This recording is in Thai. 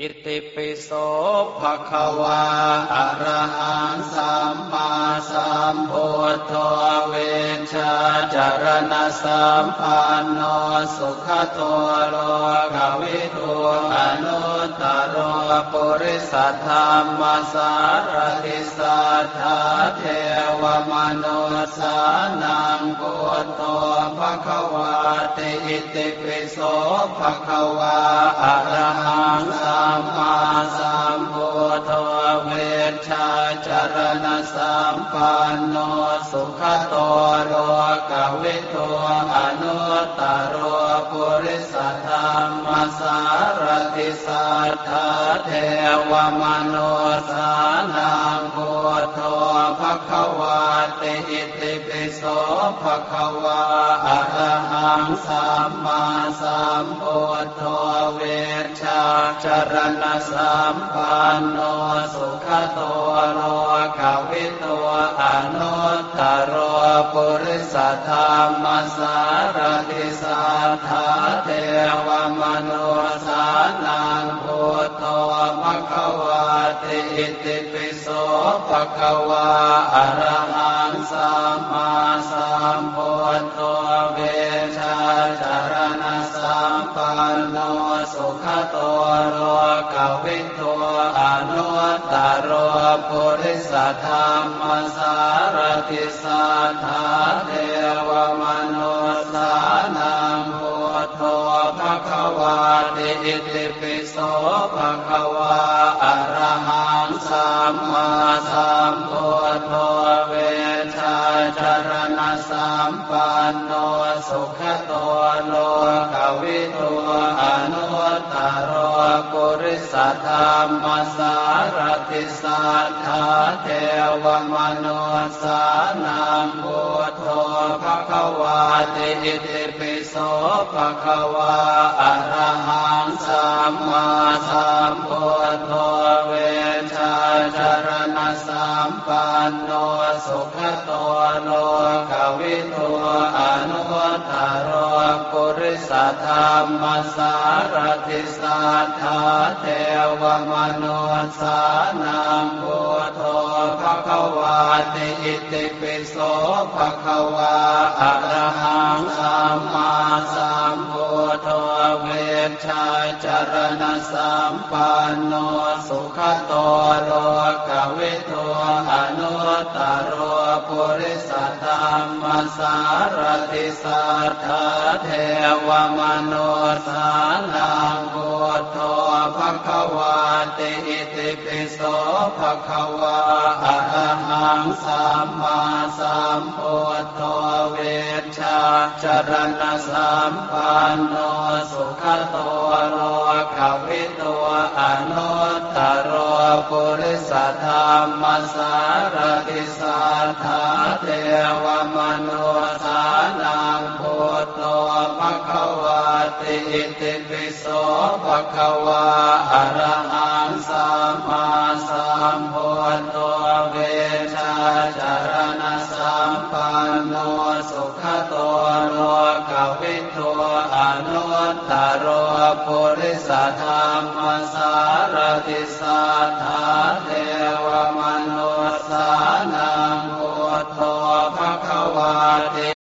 อิติปิโสภะคะวาอะระหังสัมมาสัมพุทโธเวชาจารณะสัมปันโนสุขโตโลกวิทูอนุตตรปุริสัทธรรมสารติสัทธาเทวมนุสานังพุทโธภะคะวาติอิติปิโสภะคะวาอะระหั ชาจารณะสัมปันโนสุขโตโลกวิทูอนุตตร ปุริสธรรมสารติสัทธาเทวมโนสานังพุทโธภคะวาติอิติปิโสภคะวาอะระหังสัมมาสัมพุทโธเวชาจรณะสัมปันโนสุขโตโลกวิโตอนุตตร ปุริสธรรมสารติสัทธาเทวมนุสานังพุทโธมะคะวาติอิติปิโสภะคะวาอะระหังสา ปันโนสุขโตโลกวิโตอนุตตรปุริสธรรมสารติสัทธาเทวมนุสานังพุทโธภะคะวาติอิติปิโสภะคะวาอะระหังสัมมาสัมพุทโธเวชาจารณะสัมปันโนสุขโตโลกวิ ริสธรรมสารติสัทธาเทวมนุสานังพุทโธภควาติอิติปิโสภควาอะระหังสัมมาสัมพุทโธ สัมปันโนสุขโตโลกวิโตอนุตตรปุริสธรรมสารติสัทธาเทวมนุสานังพุทโธภควาติอิติปิโสภควาอะระหังสัมมาสัมพุทโธเวชาจารณะสัมปันโนสุขโตโลก สารติสัทธาเทวมนุสานังพุทโธภะคะวาติอิติปิโสภะคะวาอะระหังสัมมาสัมพุทโธเวชาจารณะสัมปันโนสุขโตโลกวิโตอนุตตร ปุริสธรรมสารติสัทธาเทวมนุสานังพุทโธภะคะวาติอิติปิโสภะคะวาอะระหังสัมมาสัมพุทโธเวชาจารณะสัมปันโนสุขโตโลกวิโตอนุตตรปุริสธรรมสา ติสัทธาเทวมนุสสานังโอตโตภะคะวาติ